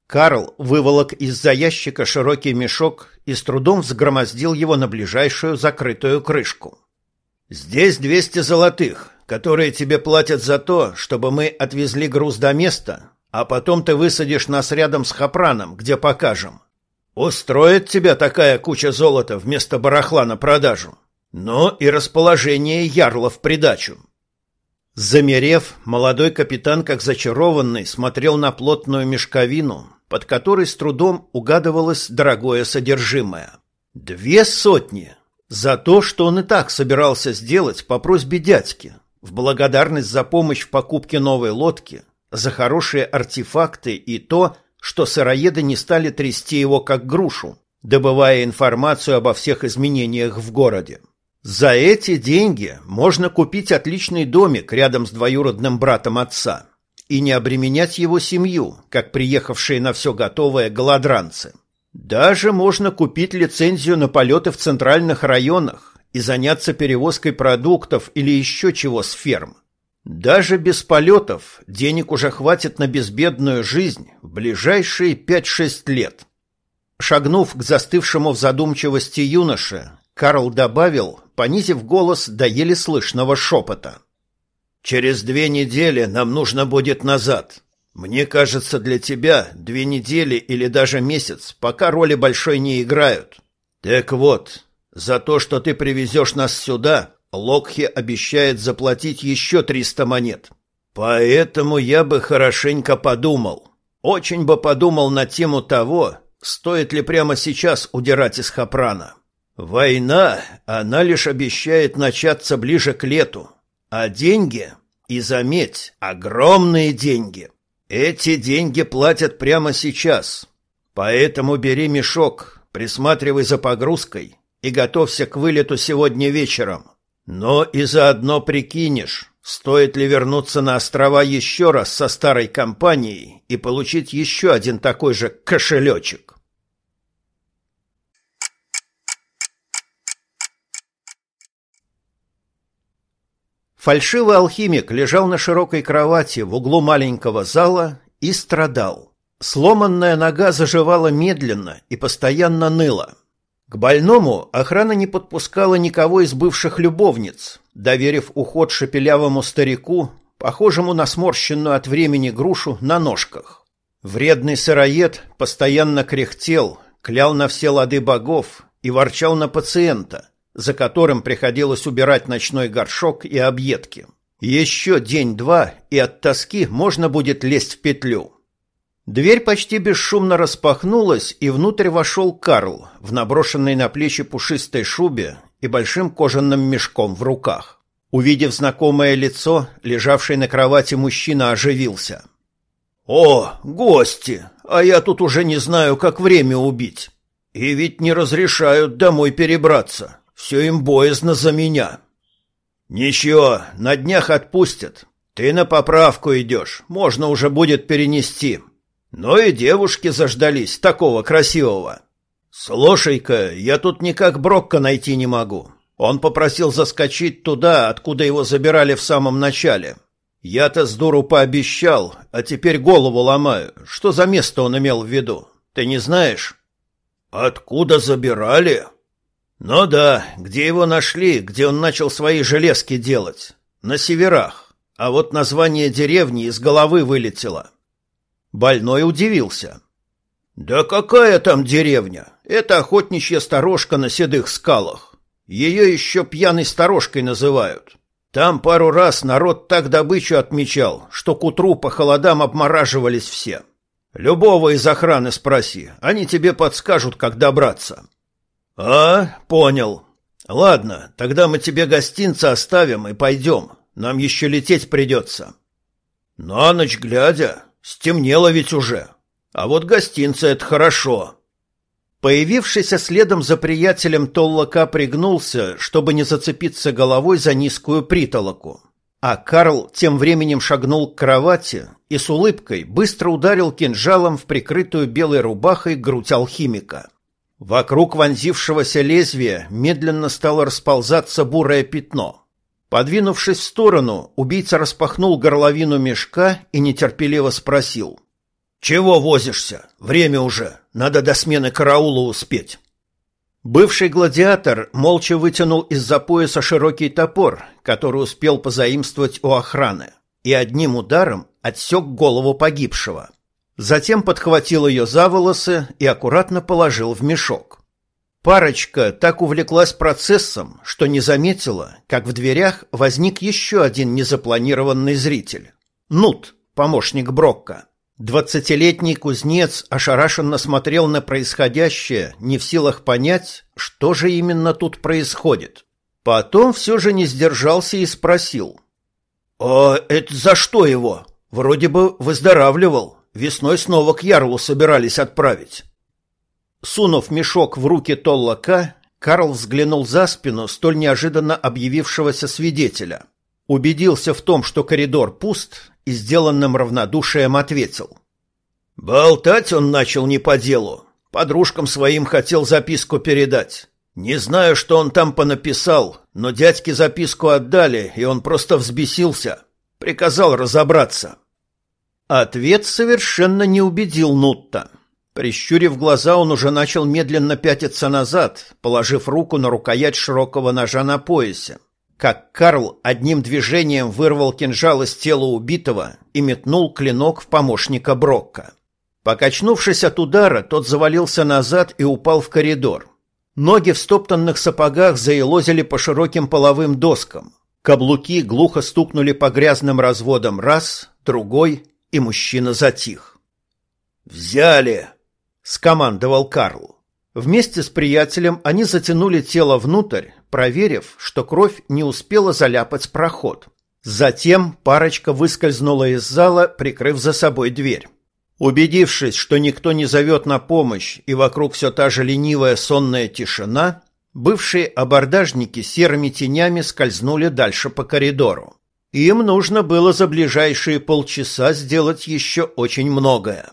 Карл выволок из-за ящика широкий мешок и с трудом взгромоздил его на ближайшую закрытую крышку. Здесь двести золотых, которые тебе платят за то, чтобы мы отвезли груз до места, а потом ты высадишь нас рядом с Хапраном, где покажем. Устроит тебя такая куча золота вместо барахла на продажу. Но и расположение ярла в придачу. Замерев, молодой капитан, как зачарованный, смотрел на плотную мешковину, под которой с трудом угадывалось дорогое содержимое. Две сотни! За то, что он и так собирался сделать по просьбе дядьки, в благодарность за помощь в покупке новой лодки, за хорошие артефакты и то, что сыроеды не стали трясти его как грушу, добывая информацию обо всех изменениях в городе. За эти деньги можно купить отличный домик рядом с двоюродным братом отца и не обременять его семью, как приехавшие на все готовое голодранцы. Даже можно купить лицензию на полеты в центральных районах и заняться перевозкой продуктов или еще чего с ферм. Даже без полетов денег уже хватит на безбедную жизнь в ближайшие пять-шесть лет. Шагнув к застывшему в задумчивости юноше, Карл добавил, понизив голос до еле слышного шепота. «Через две недели нам нужно будет назад. Мне кажется, для тебя две недели или даже месяц пока роли большой не играют. Так вот, за то, что ты привезешь нас сюда, Локхи обещает заплатить еще 300 монет. Поэтому я бы хорошенько подумал. Очень бы подумал на тему того, стоит ли прямо сейчас удирать из Хапрана. Война, она лишь обещает начаться ближе к лету. А деньги, и заметь, огромные деньги. Эти деньги платят прямо сейчас. Поэтому бери мешок, присматривай за погрузкой и готовься к вылету сегодня вечером. Но и заодно прикинешь, стоит ли вернуться на острова еще раз со старой компанией и получить еще один такой же кошелечек. Фальшивый алхимик лежал на широкой кровати в углу маленького зала и страдал. Сломанная нога заживала медленно и постоянно ныла. К больному охрана не подпускала никого из бывших любовниц, доверив уход шепелявому старику, похожему на сморщенную от времени грушу на ножках. Вредный сыроед постоянно кряхтел, клял на все лады богов и ворчал на пациента, за которым приходилось убирать ночной горшок и объедки. Еще день-два, и от тоски можно будет лезть в петлю. Дверь почти бесшумно распахнулась, и внутрь вошел Карл в наброшенной на плечи пушистой шубе и большим кожаным мешком в руках. Увидев знакомое лицо, лежавший на кровати мужчина оживился. «О, гости! А я тут уже не знаю, как время убить. И ведь не разрешают домой перебраться. Все им боязно за меня». «Ничего, на днях отпустят. Ты на поправку идешь, можно уже будет перенести». Но и девушки заждались такого красивого. Слушай-ка, я тут никак Брокка найти не могу. Он попросил заскочить туда, откуда его забирали в самом начале. Я-то с дуру пообещал, а теперь голову ломаю. Что за место он имел в виду? Ты не знаешь? Откуда забирали? Ну да, где его нашли, где он начал свои железки делать. На северах. А вот название деревни из головы вылетело. Больной удивился. «Да какая там деревня? Это охотничья сторожка на седых скалах. Ее еще пьяной сторожкой называют. Там пару раз народ так добычу отмечал, что к утру по холодам обмораживались все. Любого из охраны спроси, они тебе подскажут, как добраться». «А, понял. Ладно, тогда мы тебе гостинца оставим и пойдем. Нам еще лететь придется». «На ночь глядя, Стемнело ведь уже. А вот гостинцы — это хорошо. Появившийся следом за приятелем Толлока пригнулся, чтобы не зацепиться головой за низкую притолоку. А Карл тем временем шагнул к кровати и с улыбкой быстро ударил кинжалом в прикрытую белой рубахой грудь алхимика. Вокруг вонзившегося лезвия медленно стало расползаться бурое пятно — Подвинувшись в сторону, убийца распахнул горловину мешка и нетерпеливо спросил. «Чего возишься? Время уже. Надо до смены караула успеть». Бывший гладиатор молча вытянул из-за пояса широкий топор, который успел позаимствовать у охраны, и одним ударом отсек голову погибшего. Затем подхватил ее за волосы и аккуратно положил в мешок. Парочка так увлеклась процессом, что не заметила, как в дверях возник еще один незапланированный зритель. Нут, помощник Брокка. Двадцатилетний кузнец ошарашенно смотрел на происходящее, не в силах понять, что же именно тут происходит. Потом все же не сдержался и спросил. «А это за что его? Вроде бы выздоравливал. Весной снова к Ярлу собирались отправить». Сунув мешок в руки Толлака, Карл взглянул за спину столь неожиданно объявившегося свидетеля. Убедился в том, что коридор пуст, и сделанным равнодушием ответил. «Болтать он начал не по делу. Подружкам своим хотел записку передать. Не знаю, что он там понаписал, но дядьке записку отдали, и он просто взбесился. Приказал разобраться». Ответ совершенно не убедил Нутта. Прищурив глаза, он уже начал медленно пятиться назад, положив руку на рукоять широкого ножа на поясе. Как Карл одним движением вырвал кинжал из тела убитого и метнул клинок в помощника Брокка. Покачнувшись от удара, тот завалился назад и упал в коридор. Ноги в стоптанных сапогах заелозили по широким половым доскам. Каблуки глухо стукнули по грязным разводам раз, другой, и мужчина затих. «Взяли!» скомандовал Карл. Вместе с приятелем они затянули тело внутрь, проверив, что кровь не успела заляпать проход. Затем парочка выскользнула из зала, прикрыв за собой дверь. Убедившись, что никто не зовет на помощь и вокруг все та же ленивая сонная тишина, бывшие абордажники серыми тенями скользнули дальше по коридору. Им нужно было за ближайшие полчаса сделать еще очень многое.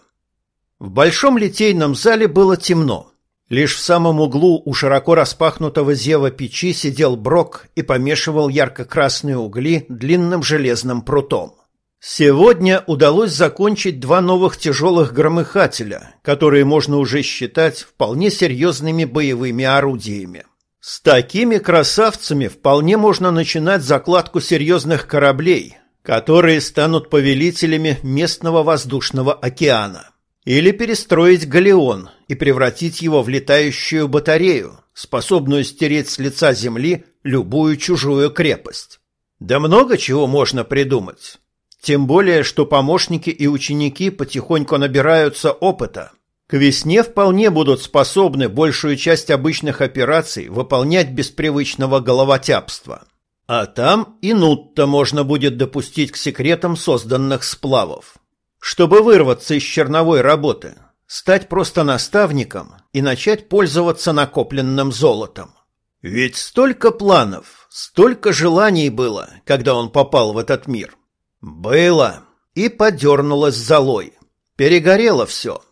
В большом литейном зале было темно. Лишь в самом углу у широко распахнутого зева печи сидел Брок и помешивал ярко-красные угли длинным железным прутом. Сегодня удалось закончить два новых тяжелых громыхателя, которые можно уже считать вполне серьезными боевыми орудиями. С такими красавцами вполне можно начинать закладку серьезных кораблей, которые станут повелителями местного воздушного океана. Или перестроить галеон и превратить его в летающую батарею, способную стереть с лица земли любую чужую крепость. Да много чего можно придумать. Тем более, что помощники и ученики потихоньку набираются опыта. К весне вполне будут способны большую часть обычных операций выполнять без привычного головотяпства. А там и нут-то можно будет допустить к секретам созданных сплавов. Чтобы вырваться из черновой работы, стать просто наставником и начать пользоваться накопленным золотом. Ведь столько планов, столько желаний было, когда он попал в этот мир – было. И подернулось золой. Перегорело все.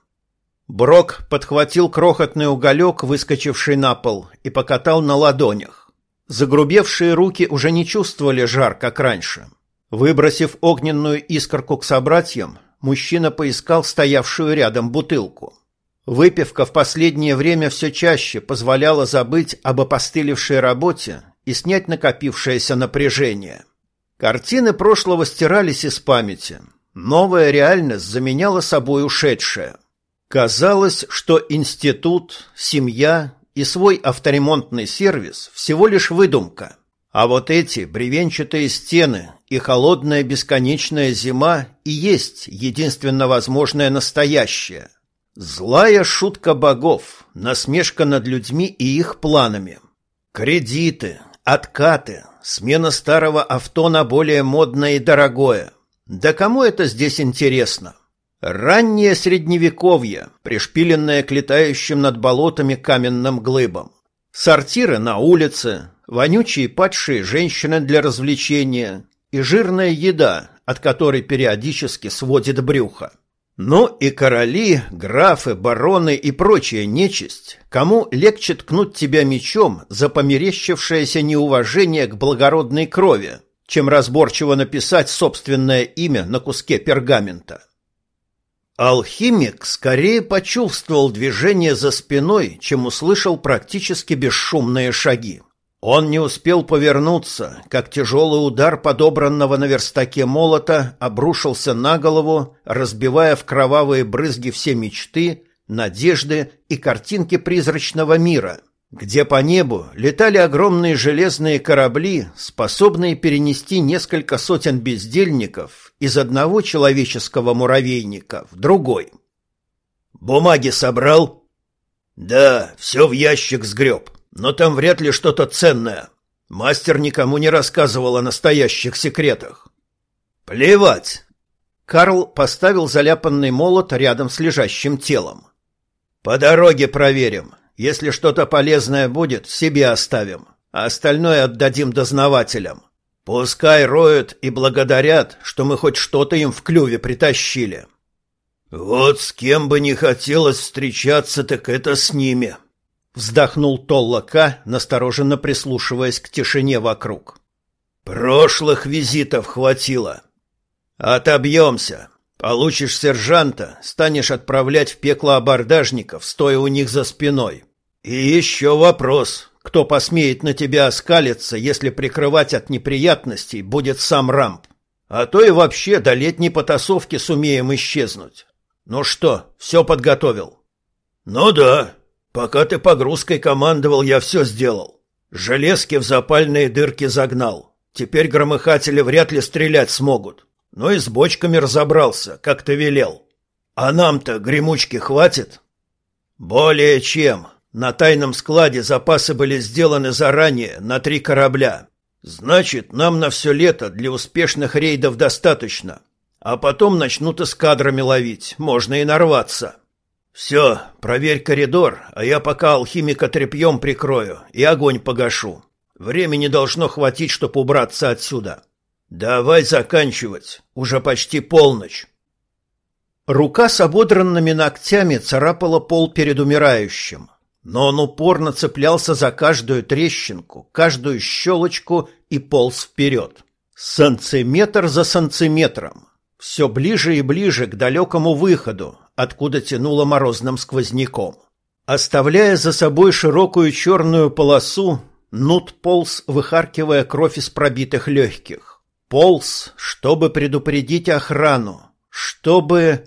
Брок подхватил крохотный уголек, выскочивший на пол, и покатал на ладонях. Загрубевшие руки уже не чувствовали жар, как раньше. Выбросив огненную искорку к собратьям, мужчина поискал стоявшую рядом бутылку. Выпивка в последнее время все чаще позволяла забыть об опостылевшей работе и снять накопившееся напряжение. Картины прошлого стирались из памяти. Новая реальность заменяла собой ушедшее. Казалось, что институт, семья и свой авторемонтный сервис всего лишь выдумка. А вот эти бревенчатые стены и холодная бесконечная зима и есть единственно возможное настоящее. Злая шутка богов, насмешка над людьми и их планами. Кредиты, откаты, смена старого авто на более модное и дорогое. Да кому это здесь интересно? Раннее средневековье, пришпиленное к летающим над болотами каменным глыбам. Сортиры на улице, вонючие падшие женщины для развлечения и жирная еда, от которой периодически сводит брюхо. Ну и короли, графы, бароны и прочая нечисть, кому легче ткнуть тебя мечом за померещившееся неуважение к благородной крови, чем разборчиво написать собственное имя на куске пергамента. Алхимик скорее почувствовал движение за спиной, чем услышал практически бесшумные шаги. Он не успел повернуться, как тяжелый удар подобранного на верстаке молота обрушился на голову, разбивая в кровавые брызги все мечты, надежды и картинки призрачного мира, где по небу летали огромные железные корабли, способные перенести несколько сотен бездельников из одного человеческого муравейника в другой. «Бумаги собрал?» «Да, все в ящик сгреб», но там вряд ли что-то ценное. Мастер никому не рассказывал о настоящих секретах. Плевать. Карл поставил заляпанный молот рядом с лежащим телом. По дороге проверим. Если что-то полезное будет, себе оставим, а остальное отдадим дознавателям. Пускай роют и благодарят, что мы хоть что-то им в клюве притащили. Вот с кем бы не хотелось встречаться, так это с ними, Вздохнул Толлака, настороженно прислушиваясь к тишине вокруг. Прошлых визитов хватило. Отобьемся. Получишь сержанта, станешь отправлять в пекло абордажников, стоя у них за спиной. И еще вопрос. Кто посмеет на тебя оскалиться, если прикрывать от неприятностей будет сам Рамп? А то и вообще до летней потасовки сумеем исчезнуть. Ну что, все подготовил? Ну да, Пока ты погрузкой командовал, я все сделал. Железки в запальные дырки загнал. Теперь громыхатели вряд ли стрелять смогут. Но и с бочками разобрался, как ты велел. А нам-то гремучки хватит? Более чем. На тайном складе запасы были сделаны заранее на три корабля. Значит, нам на все лето для успешных рейдов достаточно. А потом начнут эскадрами ловить, можно и нарваться. «Все, проверь коридор, а я пока алхимика тряпьем прикрою и огонь погашу. Времени должно хватить, чтобы убраться отсюда. Давай заканчивать, уже почти полночь». Рука с ободранными ногтями царапала пол перед умирающим, но он упорно цеплялся за каждую трещинку, каждую щелочку и полз вперед. Сантиметр за сантиметром, все ближе и ближе к далекому выходу, откуда тянуло морозным сквозняком. Оставляя за собой широкую черную полосу, Нут полз, выхаркивая кровь из пробитых легких. Полз, чтобы предупредить охрану, чтобы...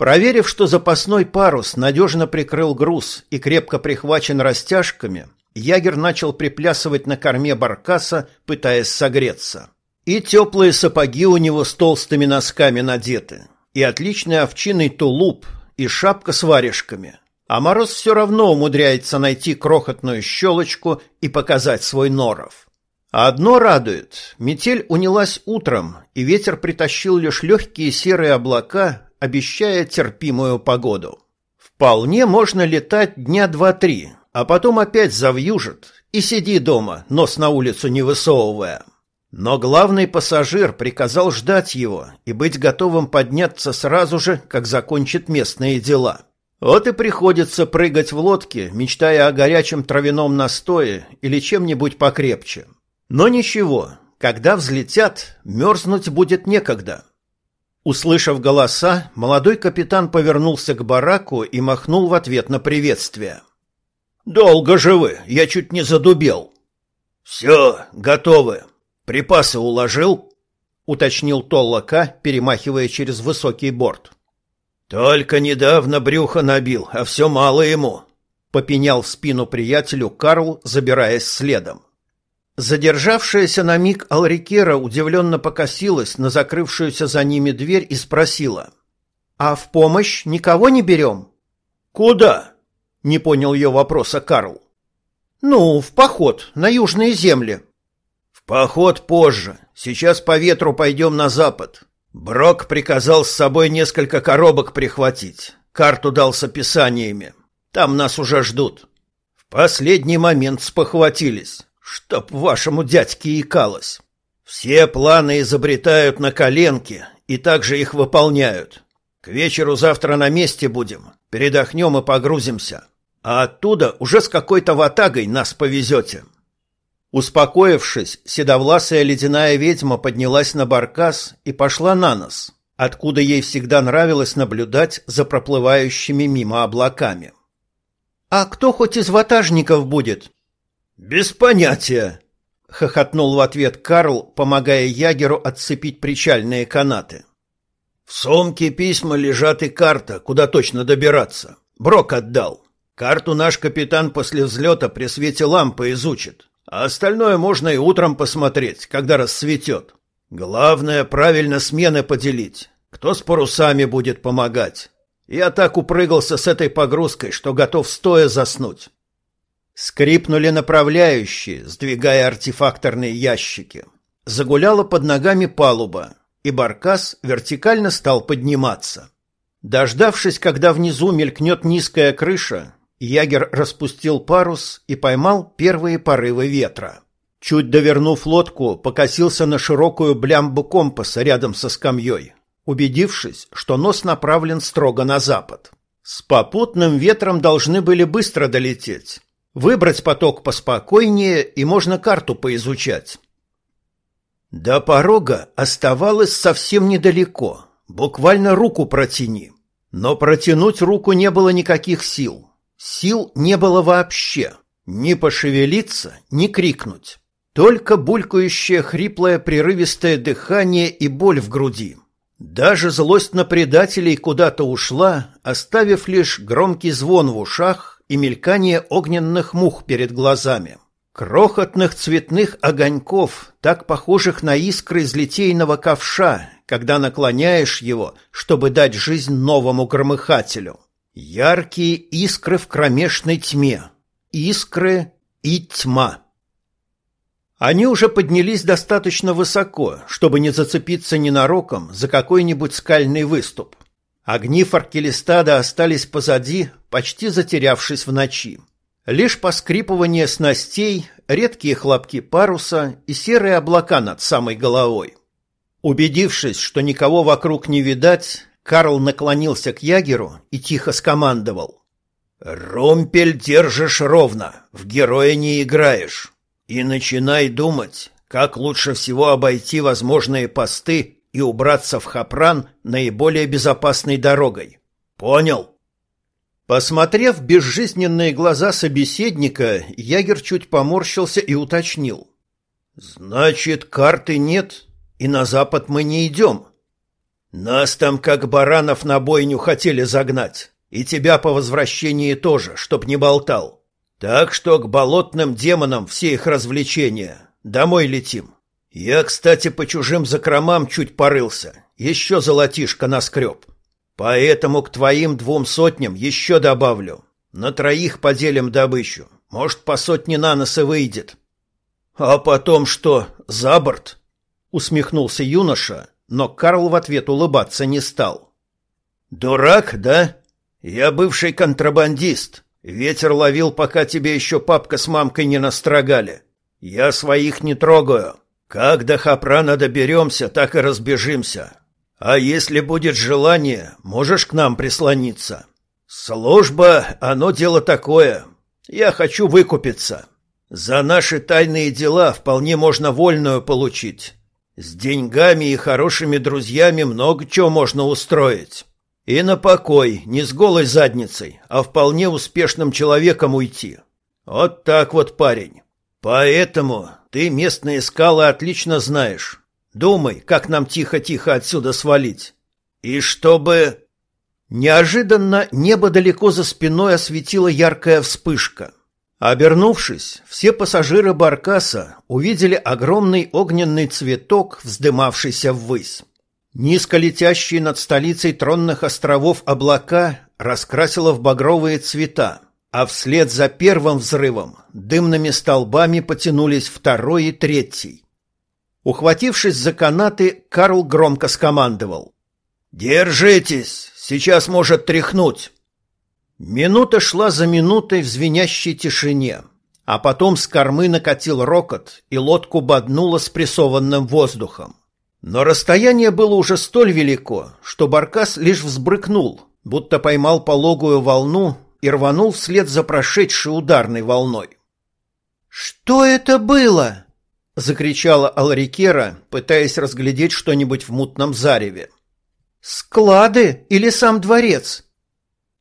Проверив, что запасной парус надежно прикрыл груз и крепко прихвачен растяжками, ягер начал приплясывать на корме баркаса, пытаясь согреться. И теплые сапоги у него с толстыми носками надеты, и отличный овчиный тулуп, и шапка с варежками. А Мороз все равно умудряется найти крохотную щелочку и показать свой норов. Одно радует – метель унялась утром, и ветер притащил лишь легкие серые облака, обещая терпимую погоду. Вполне можно летать дня два-три, а потом опять завьюжит, и сиди дома, нос на улицу не высовывая. Но главный пассажир приказал ждать его и быть готовым подняться сразу же, как закончит местные дела. Вот и приходится прыгать в лодке, мечтая о горячем травяном настое или чем-нибудь покрепче. Но ничего, когда взлетят, мерзнуть будет некогда. Услышав голоса, молодой капитан повернулся к бараку и махнул в ответ на приветствие. «Долго же вы, я чуть не задубел». «Все, готовы», «Припасы уложил?» — уточнил Толлака, перемахивая через высокий борт. «Только недавно брюхо набил, а все мало ему», — попенял в спину приятелю Карл, забираясь следом. Задержавшаяся на миг Алрикера удивленно покосилась на закрывшуюся за ними дверь и спросила. «А в помощь никого не берем?» «Куда?» — не понял ее вопроса Карл. «Ну, в поход, на южные земли», Поход позже. Сейчас по ветру пойдем на запад. Брок приказал с собой несколько коробок прихватить. Карту дал с описаниями. Там нас уже ждут. В последний момент спохватились, чтоб вашему дядьке икалось. Все планы изобретают на коленке и также их выполняют. К вечеру завтра на месте будем. Передохнем и погрузимся. А оттуда уже с какой-то ватагой нас повезете. Успокоившись, седовласая ледяная ведьма поднялась на баркас и пошла на нос, откуда ей всегда нравилось наблюдать за проплывающими мимо облаками. «А кто хоть из ватажников будет?» «Без понятия», — хохотнул в ответ Карл, помогая ягеру отцепить причальные канаты. «В сумке письма лежат и карта, куда точно добираться. Брок отдал. Карту наш капитан после взлета при свете лампы изучит. А остальное можно и утром посмотреть, когда рассветет. Главное, правильно смены поделить. Кто с парусами будет помогать? Я так упрыгался с этой погрузкой, что готов стоя заснуть. Скрипнули направляющие, сдвигая артефакторные ящики. Загуляла под ногами палуба, и баркас вертикально стал подниматься. Дождавшись, когда внизу мелькнет низкая крыша, Ягер распустил парус и поймал первые порывы ветра. Чуть довернув лодку, покосился на широкую блямбу компаса рядом со скамьей, убедившись, что нос направлен строго на запад. С попутным ветром должны были быстро долететь. Выбрать поток поспокойнее, и можно карту поизучать. До порога оставалось совсем недалеко, буквально руку протяни. Но протянуть руку не было никаких сил. Сил не было вообще. Ни пошевелиться, ни крикнуть. Только булькающее хриплое прерывистое дыхание и боль в груди. Даже злость на предателей куда-то ушла, оставив лишь громкий звон в ушах и мелькание огненных мух перед глазами. Крохотных цветных огоньков, так похожих на искры из литейного ковша, когда наклоняешь его, чтобы дать жизнь новому громыхателю. Яркие искры в кромешной тьме. Искры и тьма. Они уже поднялись достаточно высоко, чтобы не зацепиться ненароком за какой-нибудь скальный выступ. Огни Фаркелистада остались позади, почти затерявшись в ночи. Лишь поскрипывание снастей, редкие хлопки паруса и серые облака над самой головой. Убедившись, что никого вокруг не видать, Карл наклонился к ягеру и тихо скомандовал. «Румпель держишь ровно, в героя не играешь. И начинай думать, как лучше всего обойти возможные посты и убраться в Хапран наиболее безопасной дорогой. Понял? Посмотрев безжизненные глаза собеседника, Ягер чуть поморщился и уточнил. «Значит, карты нет, и на запад мы не идем. Нас там как баранов на бойню хотели загнать, и тебя по возвращении тоже, чтоб не болтал. Так что к болотным демонам все их развлечения. Домой летим. Я, кстати, по чужим закромам чуть порылся, еще золотишко наскреб. Поэтому к твоим двум сотням еще добавлю. На троих поделим добычу. Может, по сотне на нос и выйдет. А потом что, за борт? Усмехнулся юноша, но Карл в ответ улыбаться не стал. Дурак, да? Я бывший контрабандист. Ветер ловил, пока тебе еще папка с мамкой не настрогали. Я своих не трогаю. Как до Хапрана доберемся, так и разбежимся. А если будет желание, можешь к нам прислониться. Служба, оно дело такое. Я хочу выкупиться. За наши тайные дела вполне можно вольную получить. С деньгами и хорошими друзьями много чего можно устроить. И на покой, не с голой задницей, а вполне успешным человеком уйти. Вот так вот, парень. Поэтому ты местные скалы отлично знаешь. Думай, как нам тихо-тихо отсюда свалить. И чтобы... Неожиданно небо далеко за спиной осветила яркая вспышка. Обернувшись, все пассажиры Баркаса увидели огромный огненный цветок, вздымавшийся ввысь. Низко летящие над столицей тронных островов облака раскрасило в багровые цвета, а вслед за первым взрывом дымными столбами потянулись второй и третий. Ухватившись за канаты, Карл громко скомандовал. «Держитесь! Сейчас может тряхнуть!» Минута шла за минутой в звенящей тишине, а потом с кормы накатил рокот, и лодку боднуло спрессованным воздухом. Но расстояние было уже столь велико, что Баркас лишь взбрыкнул, будто поймал пологую волну и рванул вслед за прошедшей ударной волной. «Что это было?» — закричала Алрикера, пытаясь разглядеть что-нибудь в мутном зареве. «Склады или сам дворец?»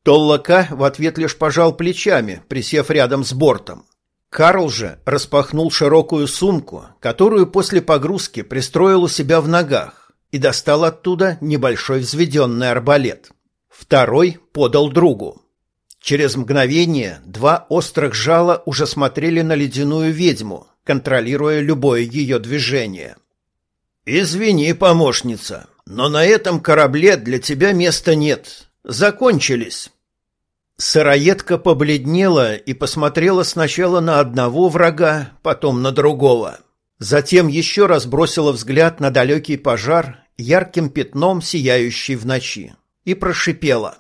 Толлака в ответ лишь пожал плечами, присев рядом с бортом. Карл же распахнул широкую сумку, которую после погрузки пристроил у себя в ногах, и достал оттуда небольшой взведенный арбалет. Второй подал другу. Через мгновение два острых жала уже смотрели на ледяную ведьму, контролируя любое ее движение. «Извини, помощница, но на этом корабле для тебя места нет. Закончились». Сыроедка побледнела и посмотрела сначала на одного врага, потом на другого. Затем еще раз бросила взгляд на далекий пожар, ярким пятном сияющий в ночи, и прошипела.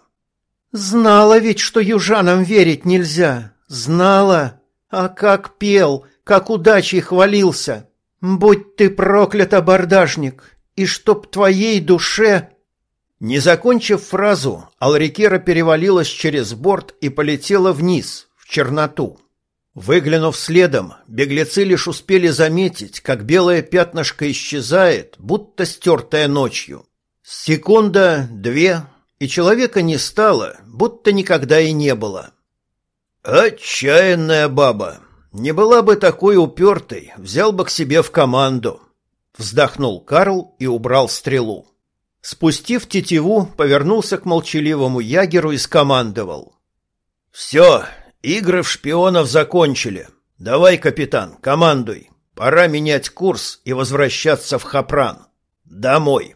«Знала ведь, что южанам верить нельзя. Знала. А как пел, как удачей хвалился. Будь ты проклят, абордажник, и чтоб твоей душе... Не закончив фразу, Алрикера перевалилась через борт и полетела вниз, в черноту. Выглянув следом, беглецы лишь успели заметить, как белое пятнышко исчезает, будто стертое ночью. Секунда, две, и человека не стало, будто никогда и не было. «Отчаянная баба!» Не была бы такой упертой, взял бы к себе в команду. Вздохнул Карл и убрал стрелу. Спустив тетиву, повернулся к молчаливому ягеру и скомандовал. «Все, игры в шпионов закончили. Давай, капитан, командуй. Пора менять курс и возвращаться в Хапран. Домой».